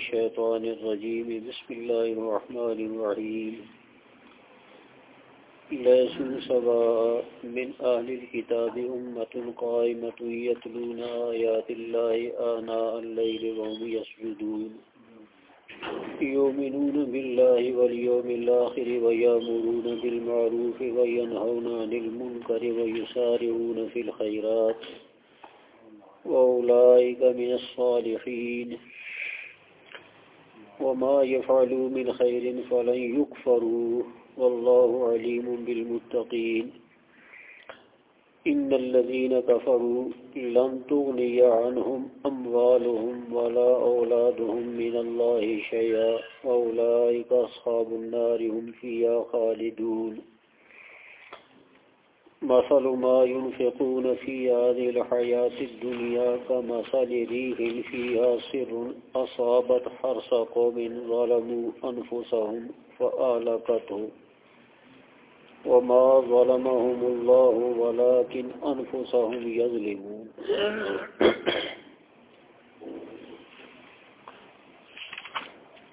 الشيطان الرجيم. بسم الله الرحمن الرحيم. ليسوا سواء من أهل الكتاب أمة قائمة يتلون آيات الله آناء الليل وهم يسجدون. يؤمنون بالله واليوم الآخر ويأمرون بالمعروف وينهون عن المنكر ويسارعون في الخيرات. وأولئك من الصالحين. وما يفعلوا من خير فلن يكفروا والله عليم بالمتقين. إن الذين كفروا لن تغني عنهم أموالهم ولا أولادهم من الله شيئا. وأولئك أصحاب النار هم فيها خالدون. مثل ما ينفقون في هذه الحياة الدنيا كمثل ريح فيها سر أصابت حرس قوم ظلموا أنفسهم فآلقته. وما ظلمهم الله ولكن أنفسهم يظلمون.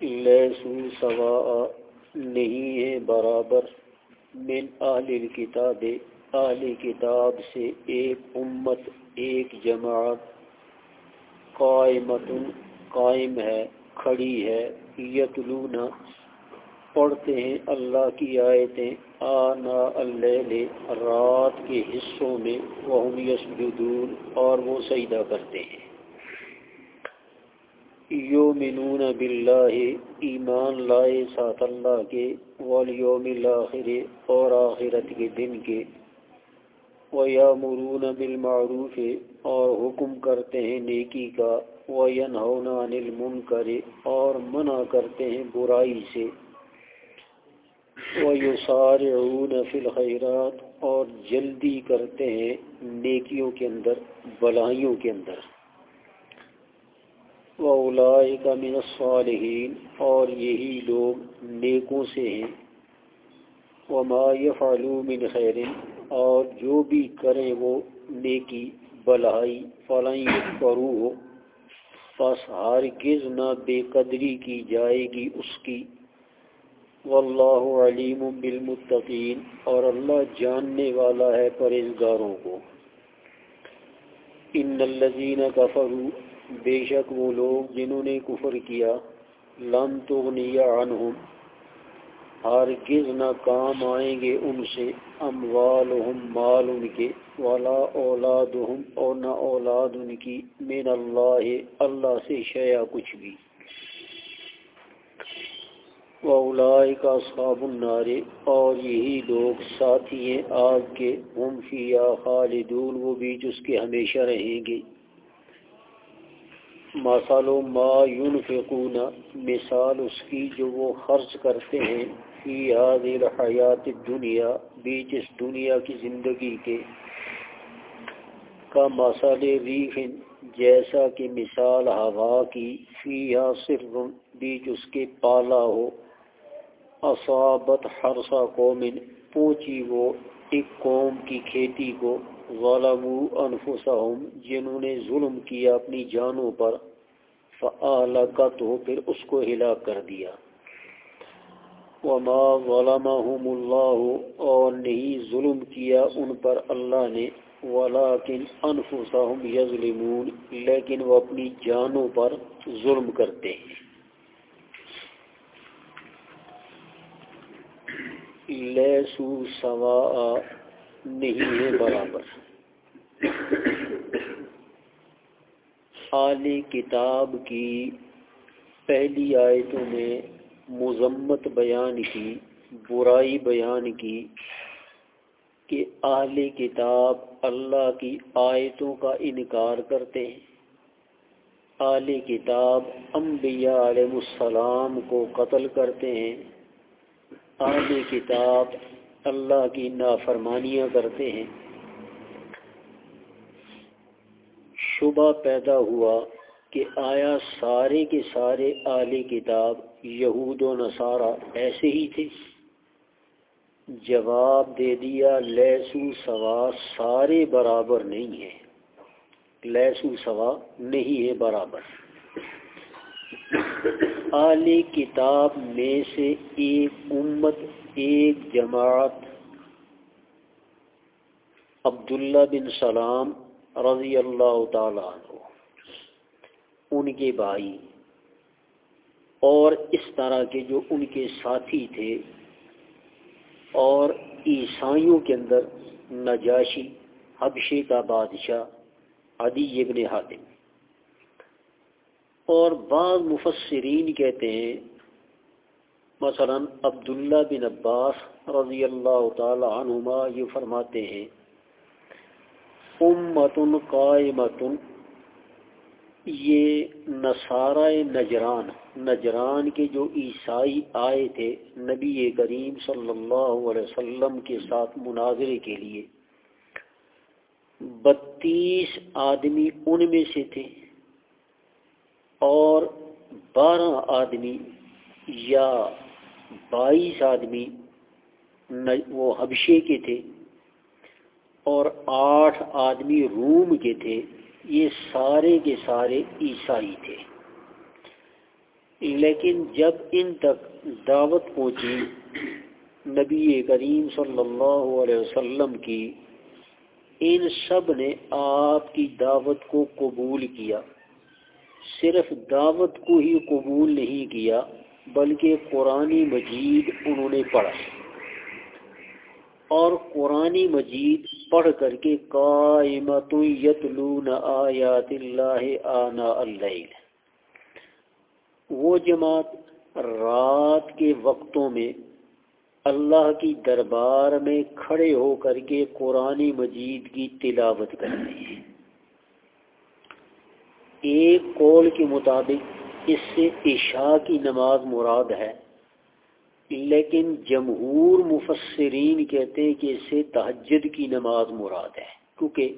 لیسو سواء نہیں ہے برابر من آل الكتاب اہل کتاب سے ایک امت، ایک جماعت قائمت قائم ہے، کھڑی ہے یتلونا پڑھتے ہیں اللہ کی آیتیں، آنا اللہ رات کے حصوں میں وہ یسجدون، اور وہ سجدہ کرتے ہیں۔ یومنون باللہ، ایمان لائے ساتھ اللہ کے، والیوم الاخر، اور آخرت کے دن کے۔ وہ یا مرون اور حکم کرتے ہیں نیکی کا وہ ینہونا عن المنکر اور منع کرتے ہیں برائی سے۔ وہ یسارعون فی الخیرات اور جلدی کرتے ہیں نیکیوں کے اندر، بلائیوں کے اندر۔ وَأُولَئِكَ مِنَ الصَّالِحِينَ اور یہی لوگ نیکوں سے ہیں۔ وَمَا يَفْعَلُوا مِنْ خَيْرٍ اور جو بھی کریں وہ نیکی بلائی فلائی کرو ہو بس ہرگز نہ بے قدری کی جائے گی اس کی۔ واللہ علیم بالمتقین۔ اور اللہ جاننے والا ہے پرہزگاروں کو۔ ان الذین کفروا۔ بے شک وہ لوگ جنہوں نے کفر کیا لم تغنی عنہم۔ ہرگز نہ کام آئیں گے ان سے، اموالہم مال ان کے والا اولادہم اور نہ اولاد ان کی، من اللہ اللہ سے شیع کچھ بھی۔ وَأُولَئِكَ أَصْحَابُ النَّارِ، اور یہی لوگ ساتھی ہیں آگ کے۔ ہم فیہا خالدون، وہ بیچ اس کے ہمیشہ رہیں گے۔ مثال ما ينفقون، مثال اس کی جو وہ خرچ کرتے ہیں۔ فی هذه الحیات الدنیا، بیچ اس دنیا کی زندگی کے کا مثال ریح، جیسا کہ مثال ہوا کی، فیہا صرف بیچ اس کے پالا ہو۔ اصابت حرسا قوم پوچی وہ ایک قوم کی کھیتی کو۔ ظلموا انفسهم جنہوں نے ظلم کیا اپنی جانوں پر۔ فآلقت ہو پھر اس کو ہلاک کر دیا۔ وما ظلمهم اللہ اور نہیں ظلم کیا ان پر اللہ نے ولیکن انفسهم یظلمون لیکن وہ اپنی جانوں پر ظلم کرتے ہیں۔ لیسو سوا نہیں ہے برابر۔ اعلی کتاب کی پہلی آیتوں میں مذمت بیان کی، برائی بیان کی کہ اہل کتاب اللہ کی آیتوں کا انکار کرتے ہیں۔ اہل کتاب انبیاء علیہ السلام کو قتل کرتے ہیں۔ اہل کتاب اللہ کی نافرمانیاں کرتے ہیں۔ شبہ پیدا ہوا کہ آیا سارے کے سارے اعلی کتاب یہود و نصارہ ایسے ہی تھے؟ جواب دے دیا، لیسو سوا سارے برابر نہیں ہیں۔ لیسو سوا نہیں ہے برابر۔ اعلی کتاب میں سے ایک امت، ایک جماعت عبداللہ بن سلام رضی اللہ تعالیٰ عنہ۔ ان کے بھائی اور اس طرح کے جو ان کے ساتھی تھے اور عیسائیوں کے اندر نجاشی حبشے کا بادشاہ، عدی ابن حاتم۔ اور بعض مفسرین کہتے ہیں، مثلا عبداللہ بن عباس رضی اللہ تعالی عنہما یہ فرماتے ہیں، امتن قائمتن یہ نصارہ نجران نجران کے جو عیسائی آئے تھے نبی کریم صلی اللہ علیہ وسلم کے ساتھ مناظرے کے لیے، بتیس آدمی ان میں سے تھے اور بارہ آدمی یا بائیس آدمی وہ حبشے کے تھے اور آٹھ آدمی روم کے تھے۔ یہ سارے کے سارے عیسائی تھے۔ لیکن جب ان تک دعوت پہنچی نبی کریم صلی اللہ علیہ وسلم کی، ان سب نے آپ کی دعوت کو قبول کیا۔ صرف دعوت کو ہی قبول نہیں کیا، بلکہ قرآن مجید انہوں نے پڑھا۔ اور قرآن مجید پڑھ کر کے قائمت یتلون آیات اللہ آنا اللیل۔ وہ جماعت رات کے وقتوں میں اللہ کی دربار میں کھڑے ہو کر کے قرآن مجید کی تلاوت کرتے ہیں۔ ایک قول کے مطابق اس سے عشاء کی نماز مراد ہے۔ لیکن جمہور مفسرین کہتے ہیں کہ اس سے تہجد کی نماز مراد ہے، کیونکہ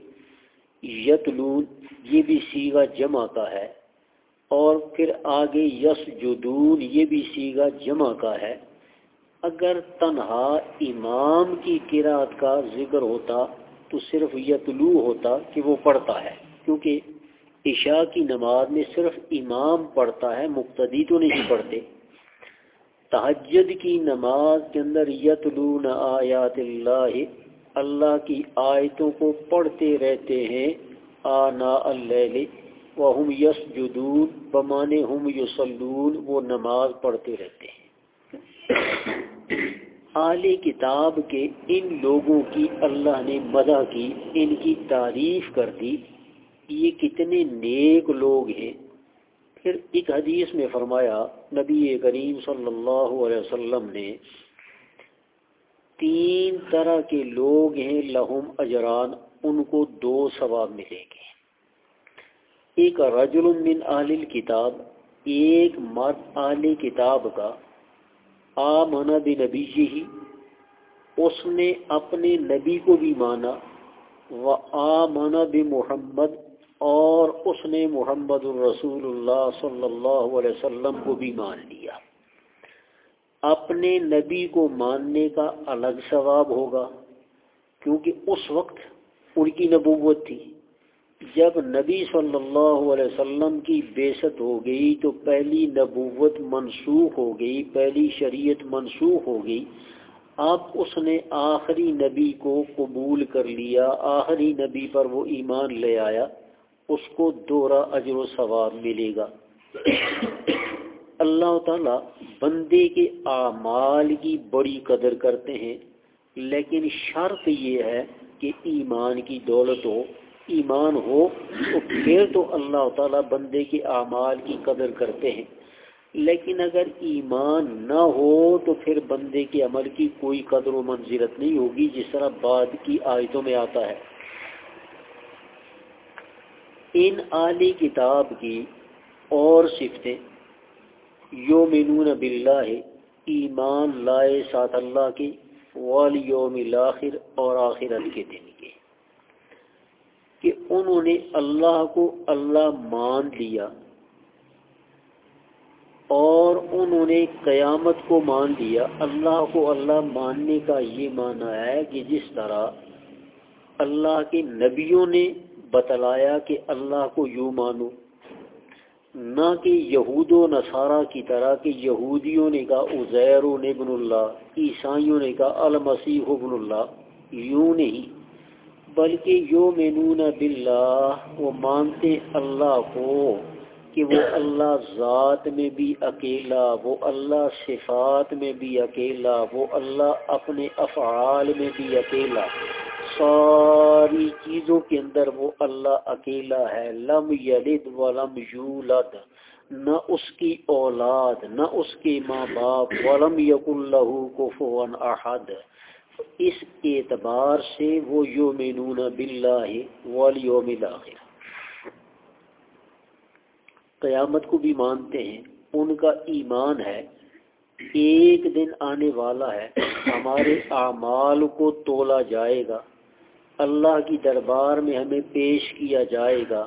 یتلون یہ بھی سیگا جمع کا ہے اور پھر آگے یس جدون یہ بھی سیگا جمع کا ہے۔ اگر تنہا امام کی قرآت کا ذکر ہوتا تو صرف یتلو ہوتا کہ وہ پڑھتا ہے، کیونکہ عشاء کی نماز میں صرف امام پڑھتا ہے، مقتدی تو نہیں پڑھتے۔ تحجد کی نماز کے اندر یتلون آیات اللہ اللہ کی آیتوں کو پڑھتے رہتے ہیں آنا اللہ وہم یس جدون بمانے ہم یسلون وہ نماز پڑھتے رہتے ہیں۔ اعلی کتاب کے ان لوگوں کی اللہ نے مدح کی، ان کی تعریف کر دی، یہ کتنے نیک لوگ ہیں۔ پھر ایک حدیث میں فرمایا، نبی کریم صلی اللہ علیہ وسلم نے، تین طرح کے لوگ ہیں لہم اجران، ان کو دو ثواب ملیں گے۔ ایک رجل من اہل کتاب ایک مرد اہل کتاب کا، آمن بنبی ہی اس نے اپنے نبی کو بھی مانا، و آمن بمحمد اور اس نے محمد الرسول اللہ صلی اللہ علیہ وسلم کو بھی مان لیا۔ اپنے نبی کو ماننے کا الگ ثواب ہوگا، کیونکہ اس وقت ان کی نبوت تھی۔ جب نبی صلی اللہ علیہ وسلم کی بیست ہو گئی تو پہلی نبوت منسوخ ہو گئی، پہلی شریعت منسوخ ہو گئی۔ اب اس نے آخری نبی کو قبول کر لیا، آخری نبی پر وہ ایمان لے آیا۔ اس کو دورہ اجر و ثواب ملے گا۔ اللہ تعالی بندے کے اعمال کی بڑی قدر کرتے ہیں، لیکن شرط یہ ہے کہ ایمان کی دولت ہو، ایمان ہو تو پھر تو اللہ تعالیٰ بندے کے اعمال کی قدر کرتے ہیں۔ لیکن اگر ایمان نہ ہو تو پھر بندے کے عمل کی کوئی قدر و منظرت نہیں ہوگی، جس طرح بعد کی آیتوں میں آتا ہے۔ ان عالی کتاب کی اور صفتیں۔ یومنون باللہ، ایمان لائے ساتھ اللہ کی، والیوم الاخر اور آخرت کے دن کے۔ کہ انہوں نے اللہ کو اللہ مان لیا اور انہوں نے قیامت کو مان لیا۔ اللہ کو اللہ ماننے کا یہ معنی ہے کہ جس طرح اللہ کے نبیوں نے بتلایا کہ اللہ کو یوں مانو۔ نہ کہ یہود و نصارہ کی طرح کہ یہودیوں نے کہا عزیر ابن اللہ، عیسائیوں نے کہا المسیح ابن اللہ۔ یوں نہیں، بلکہ یو مینون باللہ، وہ مانتے اللہ کو کہ وہ اللہ ذات میں بھی اکیلا، وہ اللہ صفات میں بھی اکیلا، وہ اللہ اپنے افعال میں بھی اکیلا۔ ساری چیزوں کے اندر وہ اللہ اکیلا ہے۔ لم یلد ولم یولد، نہ اس کی اولاد، نہ اس کے ماں باپ، ولم یق اللہ کفون احد۔ اس اعتبار سے وہ یومنون باللہ والیوم الاخر۔ قیامت کو بھی مانتے ہیں۔ ان کا ایمان ہے۔ ایک دن آنے والا ہے۔ ہمارے اعمال کو تولا جائے گا۔ اللہ کی دربار میں ہمیں پیش کیا جائے گا۔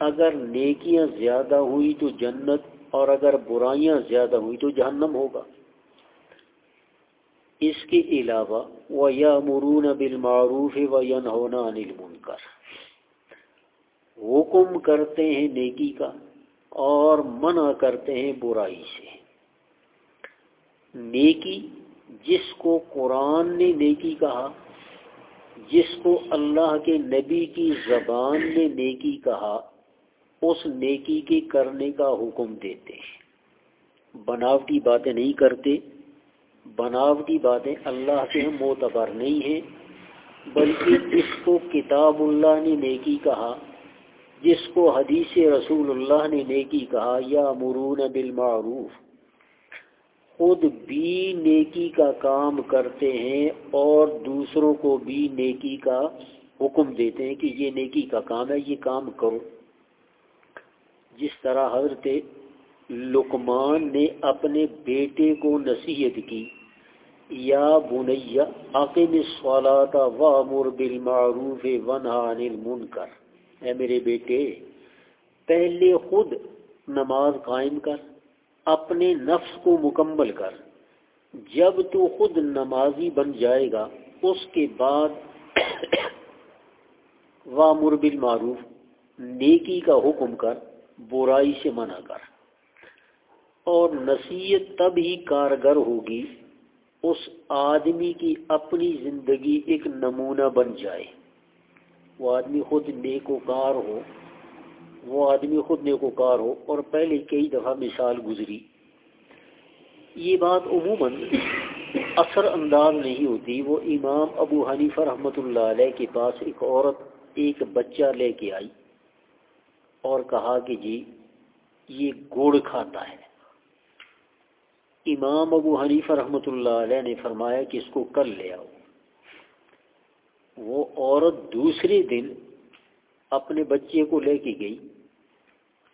اگر نیکیاں زیادہ ہوئی تو جنت، اور اگر برائیاں زیادہ ہوئی تو جہنم ہوگا۔ اس کے علاوہ وہ یا مرون بالمعروف و ین ہونا انل منکر حکم کرتے ہیں نیکی کا، اور منع کرتے ہیں برائی سے۔ نیکی، جس کو قرآن نے نیکی کہا جس کو اللہ کے نبی کی زبان نے نیکی کہا، اس نیکی کے کرنے کا حکم دیتے ہیں۔ بناوٹی باتیں نہیں کرتے، بناوٹی باتیں اللہ سے معتبر نہیں ہیں، بلکہ جس کو کتاب اللہ نے نیکی کہا، جس کو حدیث رسول اللہ نے نیکی کہا یا مرون بالمعروف۔ خود بھی نیکی کا کام کرتے ہیں اور دوسروں کو بھی نیکی کا حکم دیتے ہیں کہ یہ نیکی کا کام ہے، یہ کام کرو۔ جس طرح حضرت لقمان نے اپنے بیٹے کو نصیحت کی، یا بنیا عقیم سوالات وامر بالمعروف ونہا عن المنکر۔ اے میرے بیٹے، پہلے خود نماز قائم کر۔ اپنے نفس کو مکمل کر۔ جب تو خود نمازی بن جائے گا، اس کے بعد وامر بالمعروف، نیکی کا حکم کر، برائی سے منع کر۔ اور نصیحت تب ہی کارگر ہوگی، اس آدمی کی اپنی زندگی ایک نمونہ بن جائے۔ وہ آدمی خود نیک و کار ہو وہ آدمی خود نیک کار ہو اور پہلے کئی دفعہ مثال گزری۔ یہ بات عموماً اثر انداز نہیں ہوتی۔ وہ امام ابو حنیفہ رحمۃ اللہ علیہ کے پاس ایک عورت، ایک بچہ لے کے آئی اور کہا کہ جی یہ گڑ کھاتا ہے۔ امام ابو حنیفہ رحمۃ اللہ علیہ نے فرمایا کہ اس کو کل لے آؤ۔ وہ عورت دوسرے دن اپنے بچے کو لے کے گئی۔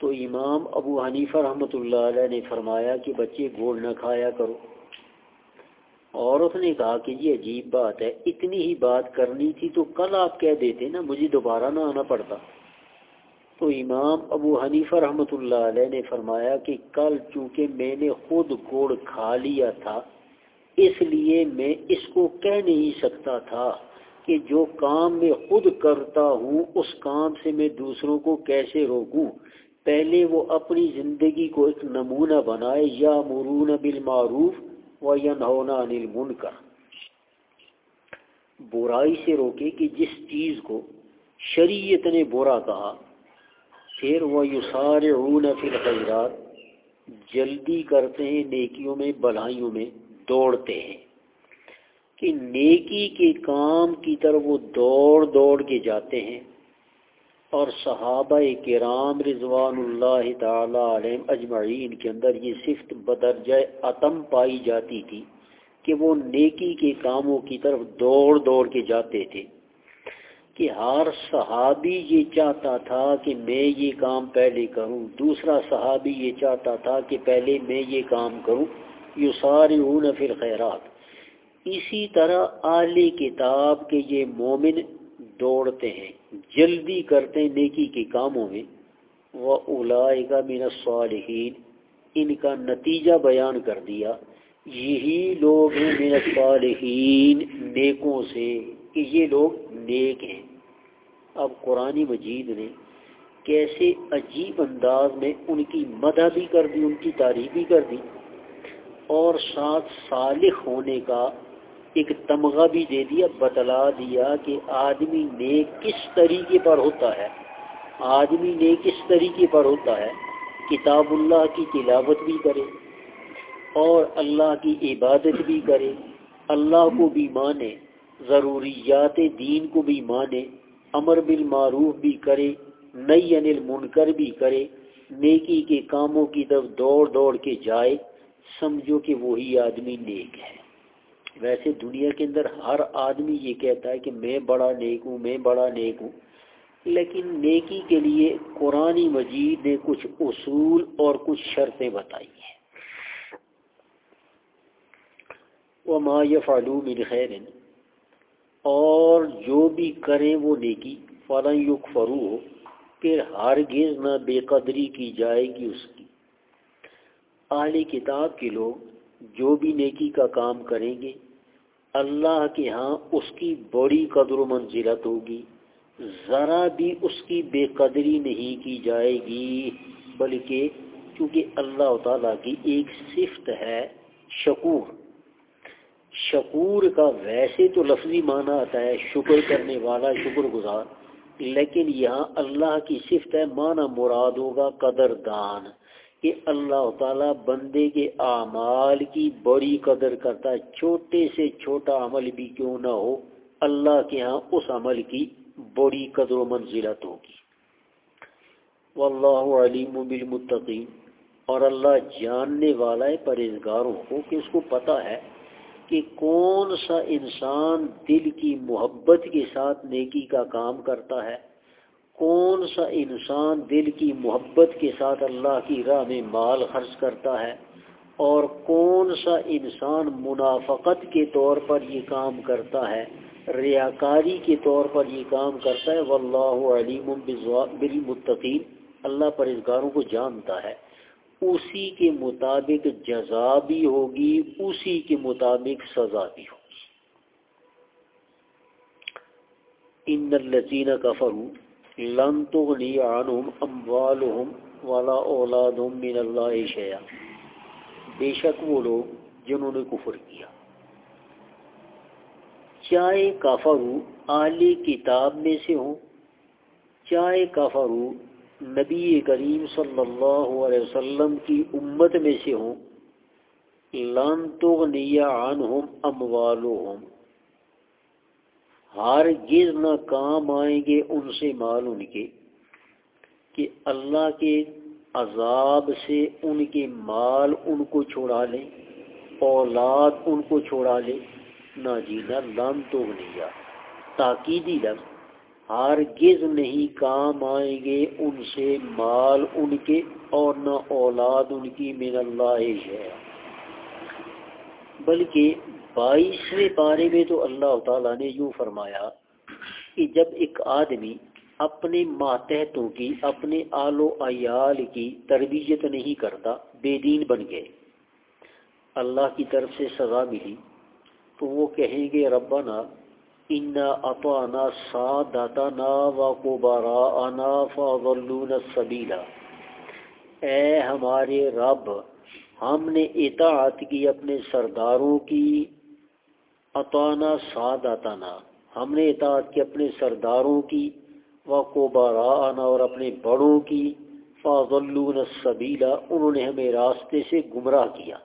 تو امام ابو حنیفہ رحمۃ اللہ علیہ نے فرمایا کہ بچے گوڑ نہ کھایا کرو۔ عورت نے کہا کہ یہ عجیب بات ہے، اتنی ہی بات کرنی تھی تو کل آپ کہہ دیتے نا، مجھے دوبارہ نہ آنا پڑتا۔ تو امام ابو حنیفہ رحمۃ اللہ علیہ نے فرمایا کہ کل چونکہ میں نے خود گوڑ کھا لیا تھا، اس لیے میں اس کو کہہ نہیں سکتا تھا کہ جو کام میں خود کرتا ہوں، اس کام سے میں دوسروں کو کیسے روکوں۔ پہلے وہ اپنی زندگی کو ایک نمونہ بنائے یا مرون بالمعروف و یا نونا انل من کر برائی سے روکے کہ جس چیز کو شریعت نے برا کہا، پھر وہ یو سارے اون جلدی کرتے ہیں، نیکیوں میں بلائیوں میں دوڑتے ہیں۔ کہ نیکی کے کام کی طرف وہ دوڑ دوڑ کے جاتے ہیں اور صحابہ کرام رضوان اللہ تعالی علیہ اجمعین کے اندر یہ صفت بدرجہ عتم پائی جاتی تھی کہ وہ نیکی کے کاموں کی طرف دوڑ دوڑ کے جاتے تھے کہ ہر صحابی یہ چاہتا تھا کہ میں یہ کام پہلے کروں، دوسرا صحابی یہ چاہتا تھا کہ پہلے میں یہ کام کروں یو سارے پھر خیرات اسی طرح اعلی کتاب کے یہ مومن دوڑتے ہیں۔ جلدی کرتے ہیں نیکی کے کاموں میں وہ اولائے کا مین صالحین ان کا نتیجہ بیان کر دیا۔ یہی لوگ ہیں مین صالحین نیکوں سے، کہ یہ لوگ نیک ہیں۔ اب قرآن مجید نے کیسے عجیب انداز میں ان کی مدح بھی کر دی، ان کی تعریف بھی کر دی، اور ساتھ صالح ہونے کا ایک تمغہ بھی دے دیا، بتلا دیا کہ آدمی نیک کس طریقے پر ہوتا ہے۔ آدمی نیک کس طریقے پر ہوتا ہے؟ کتاب اللہ کی تلاوت بھی کرے اور اللہ کی عبادت بھی کرے۔ اللہ کو بھی مانے، ضروریات دین کو بھی مانے، امر بالمعروف بھی کرے نئی انل منکر بھی کرے۔ نیکی کے کاموں کی طرف دوڑ دوڑ کے جائے، سمجھو کہ وہی آدمی نیک ہے۔ ویسے دنیا کے اندر ہر آدمی یہ کہتا ہے کہ میں بڑا نیک ہوں، میں بڑا نیک ہوں۔ لیکن نیکی کے لیے قرآن مجید نے کچھ اصول اور کچھ شرطیں بتائی ہیں۔ وہ ما من خیر اور جو بھی کریں وہ نیکی۔ فلاں یق فرو ہو پھر ہرگز نہ بے قدری کی جائے گی اس کی۔ اعلی کتاب کے لوگ جو بھی نیکی کا کام کریں گے اللہ کے ہاں اس کی بڑی قدر و منزلت ہوگی، ذرا بھی اس کی بے قدری نہیں کی جائے گی، بلکہ کیونکہ اللہ تعالیٰ کی ایک صفت ہے شکور۔ شکور کا ویسے تو لفظی معنی آتا ہے شکر کرنے والا، شکر گزار، لیکن یہاں اللہ کی صفت ہے معنی مراد ہوگا قدر دان۔ کہ اللہ تعالیٰ بندے کے اعمال کی بڑی قدر کرتا ہے۔ چھوٹے سے چھوٹا عمل بھی کیوں نہ ہو، اللہ کے ہاں اس عمل کی بڑی قدر و منزلت ہوگی۔ واللہ علیم بالمتقین۔ اور اللہ جاننے والا ہے پرہزگاروں کو کہ اس کو پتہ ہے کہ کون سا انسان دل کی محبت کے ساتھ نیکی کا کام کرتا ہے۔ کون سا انسان دل کی محبت کے ساتھ اللہ کی راہ میں مال خرچ کرتا ہے اور کون سا انسان منافقت کے طور پر یہ کام کرتا ہے، ریاکاری کے طور پر یہ کام کرتا ہے، واللہ علیم بالمتقین۔ اللہ پرہزگاروں کو جانتا ہے۔ اسی کے مطابق جزا بھی ہوگی، اسی کے مطابق سزا بھی ہوگی۔ ان الذین کفروا لن تغنی عنہم اموالہم ولا اولادہم من اللہ شیئا۔ بے شک وہ لوگ جنہوں نے کفر کیا۔ چاہے کافرو اعلی کتاب میں سے ہوں۔ چاہے کافرو نبی کریم صلی اللہ علیہ وسلم کی امت میں سے ہوں۔ لان تغنی عنہم اموالہم۔ ہر گز نہ کام آئیں گے ان سے مال ان کے کہ اللہ کے عذاب سے ان کے مال ان کو چھوڑا لیں، اولاد ان کو چھوڑا لے نہ جی نہ لان تو نہیں تاکیدی لفظ ہرگز نہیں کام آئیں گے ان سے مال ان کے اور نہ اولاد ان کی من اللہ ہے بلکہ بائیسویں پارے میں تو اللہ تعالیٰ نے یوں فرمایا کہ جب ایک آدمی اپنے ماتحتوں کی، اپنے آل و عیال کی تربیت نہیں کرتا، بے دین بن گئے، اللہ کی طرف سے سزا ملی، تو وہ کہیں گے، ربنا انا اطانا سادتنا و کبراءنا فضلون السبیلا اے ہمارے رب، ہم نے اطاعت کی اپنے سرداروں کی اطانا سادتنا ہم نے اطاعت کی اپنے سرداروں کی و کبراءنا اور اپنے بڑوں کی۔ فضلون السبیلا انہوں نے ہمیں راستے سے گمراہ کیا۔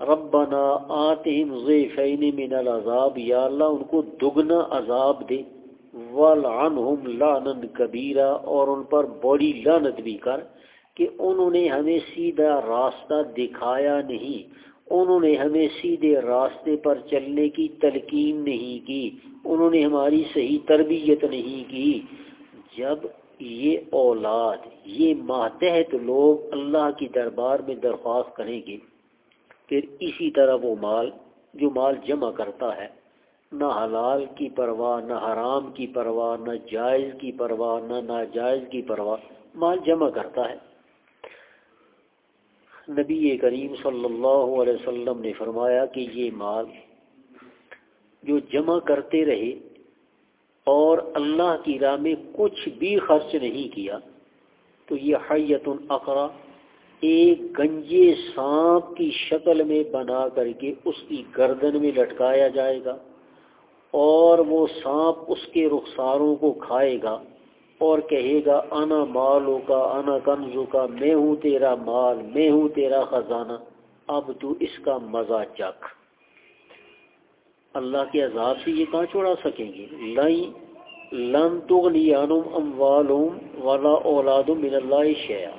ربنا آتہم ضیفین من العذاب۔ یا اللہ، ان کو دگنا عذاب دے۔ والعنہم لعنا کبیرہ اور ان پر بڑی لعنت بھی کر کہ انہوں نے ہمیں سیدھا راستہ دکھایا نہیں۔ انہوں نے ہمیں سیدھے راستے پر چلنے کی تلقین نہیں کی، انہوں نے ہماری صحیح تربیت نہیں کی۔ جب یہ اولاد، یہ ماتحت لوگ اللہ کی دربار میں درخواست کریں گے، پھر اسی طرح وہ مال، جو مال جمع کرتا ہے، نہ حلال کی پرواہ، نہ حرام کی پرواہ، نہ جائز کی پرواہ، نہ ناجائز کی پرواہ، مال جمع کرتا ہے۔ نبی کریم صلی اللہ علیہ وسلم نے فرمایا کہ یہ مال جو جمع کرتے رہے اور اللہ کی راہ میں کچھ بھی خرچ نہیں کیا، تو یہ حیت الاقرا ایک گنجے سانپ کی شکل میں بنا کر کے اس کی گردن میں لٹکایا جائے گا اور وہ سانپ اس کے رخساروں کو کھائے گا۔ اور کہے گا، انا مالوں کا، انا کنزو کا، میں ہوں تیرا مال، میں ہوں تیرا خزانہ، اب تو اس کا مزہ چکھ۔ اللہ کے عذاب سے یہ کہاں چھوڑا سکیں گے؟ لائی لن تغنیانم اموالم ولا اولاد من اللہ شیا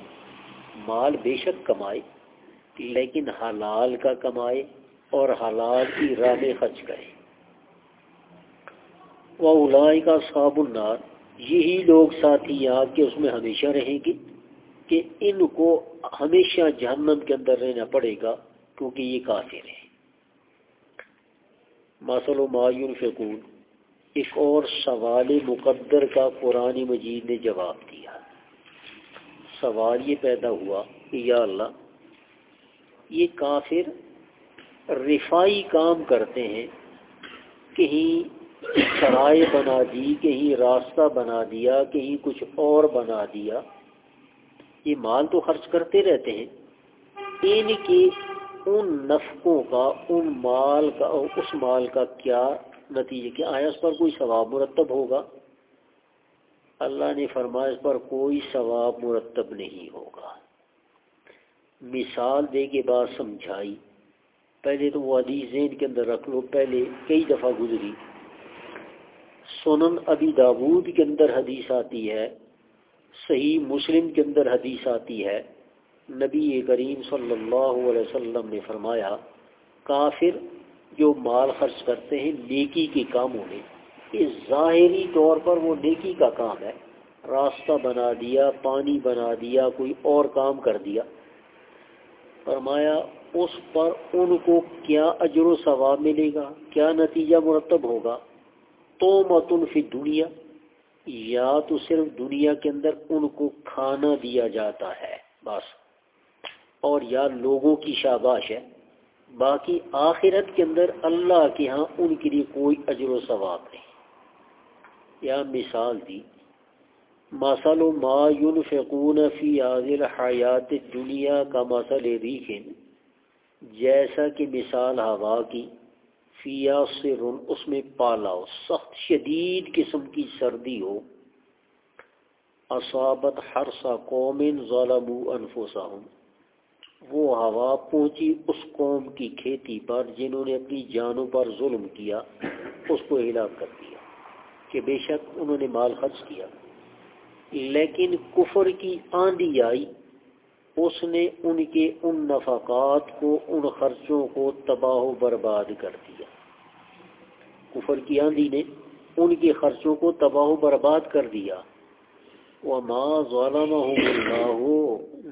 مال بے شک کمائے، لیکن حلال کا کمائے اور حلال کی راہ میں خرچ کرے۔ وہ اولائی کا صاب النار۔ یہی لوگ ساتھی آگ کے اس میں ہمیشہ رہیں گے کہ ان کو ہمیشہ جہنم کے اندر رہنا پڑے گا کیونکہ یہ کافر ہیں۔ ماسل و معیون فکون ایک اور سوال مقدر کا قرآن مجید نے جواب دیا۔ سوال یہ پیدا ہوا کہ یا اللہ، یہ کافر رفائی کام کرتے ہیں، کہیں سرائے بنا دی، کہیں راستہ بنا دیا، کہیں کچھ اور بنا دیا۔ یہ مال تو خرچ کرتے رہتے ہیں۔ ان کے ان نفقوں کا، ان مال کا اس مال کا کیا نتیجے کیا آیا اس پر کوئی ثواب مرتب ہوگا؟ اللہ نے فرمایا اس پر کوئی ثواب مرتب نہیں ہوگا۔ مثال دے کے بعد سمجھائی۔ پہلے تو وہ حدیث ذہن کے اندر رکھ لو، پہلے کئی دفعہ گزری۔ سنن ابی داود کے اندر حدیث آتی ہے، صحیح مسلم کے اندر حدیث آتی ہے۔ نبی کریم صلی اللہ علیہ وسلم نے فرمایا، کافر جو مال خرچ کرتے ہیں نیکی کے کاموں میں اس ظاہری طور پر وہ نیکی کا کام ہے۔ راستہ بنا دیا، پانی بنا دیا، کوئی اور کام کر دیا۔ فرمایا، اس پر ان کو کیا اجر و ثواب ملے گا؟ کیا نتیجہ مرتب ہوگا؟ متن فی دنیا، یا تو صرف دنیا کے اندر ان کو کھانا دیا جاتا ہے، بس۔ اور یا لوگوں کی شاباش ہے، باقی آخرت کے اندر اللہ کے ہاں ان کے لیے کوئی اجر و ثواب نہیں۔ یا مثال دی مسل و ما فکون فی عادل حیات دنیا کا مسل ریخن جیسا کہ مثال ہوا کی فیاسر اس میں پالاؤ، سخت شدید قسم کی سردی ہو۔ اصابت ہر سا قوم ظالم وہ ہوا پہنچی اس قوم کی کھیتی پر جنہوں نے اپنی جانوں پر ظلم کیا، اس کو ہلاک کر دیا، کہ بے شک انہوں نے مال خرچ کیا۔ لیکن کفر کی آندھی آئی۔ اس نے ان کے ان نفقات کو، ان خرچوں کو تباہ و برباد کر دیا۔ کفر کی آندھی نے ان کے خرچوں کو تباہ و برباد کر دیا۔ وہ ماں ظالم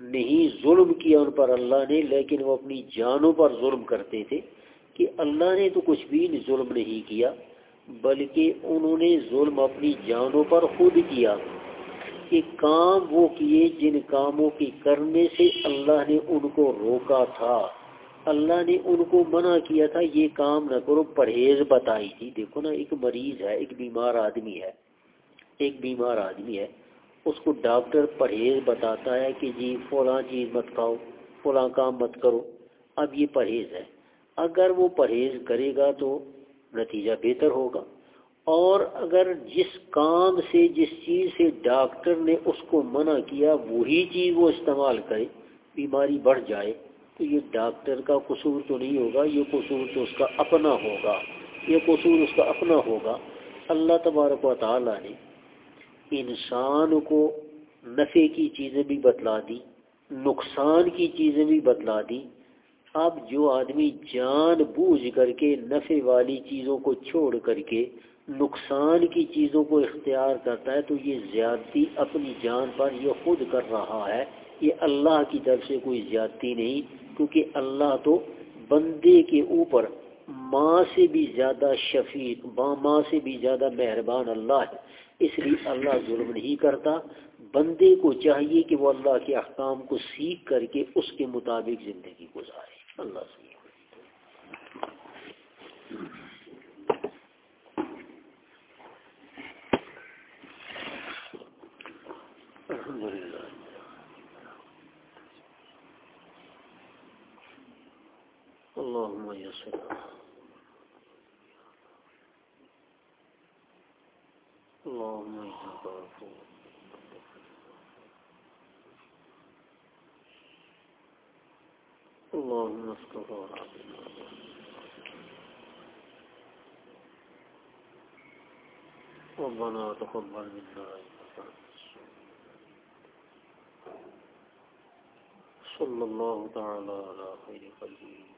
نہیں ظلم کیا ان پر اللہ نے، لیکن وہ اپنی جانوں پر ظلم کرتے تھے کہ اللہ نے تو کچھ بھی ظلم نہیں کیا، بلکہ انہوں نے ظلم اپنی جانوں پر خود کیا۔ کہ کام وہ کیے جن کاموں کی کرنے سے اللہ نے ان کو روکا تھا۔ اللہ نے ان کو منع کیا تھا، یہ کام نہ کرو، پرہیز بتائی تھی۔ دیکھو نا، ایک مریض ہے، ایک بیمار آدمی ہے۔ ایک بیمار آدمی ہے، اس کو ڈاکٹر پرہیز بتاتا ہے کہ جی فلاں چیز مت کھاؤ، فلاں کام مت کرو۔ اب یہ پرہیز ہے۔ اگر وہ پرہیز کرے گا تو نتیجہ بہتر ہوگا۔ اور اگر جس کام سے جس چیز سے ڈاکٹر نے اس کو منع کیا وہی چیز وہ استعمال کرے، بیماری بڑھ جائے، تو یہ ڈاکٹر کا قصور تو نہیں ہوگا، یہ قصور تو اس کا اپنا ہوگا، یہ قصور اس کا اپنا ہوگا۔ اللہ تبارک و تعالیٰ نے انسان کو نفع کی چیزیں بھی بتلا دی، نقصان کی چیزیں بھی بتلا دی اب جو آدمی جان بوجھ کر کے نفع والی چیزوں کو چھوڑ کر کے نقصان کی چیزوں کو اختیار کرتا ہے تو یہ زیادتی اپنی جان پر یہ خود کر رہا ہے یہ اللہ کی طرف سے کوئی زیادتی نہیں، کیونکہ اللہ تو بندے کے اوپر ماں سے بھی زیادہ شفیق ماں سے بھی زیادہ مہربان اللہ ہے۔ اس لیے اللہ ظلم نہیں کرتا۔ بندے کو چاہیے کہ وہ اللہ کے احکام کو سیکھ کر کے اس کے مطابق زندگی گزارے۔ Allah Alhamdulillah. اللهم يسر اللهم إنا عفو ربنا تقبل منا صلى الله تعالى على خير قلبه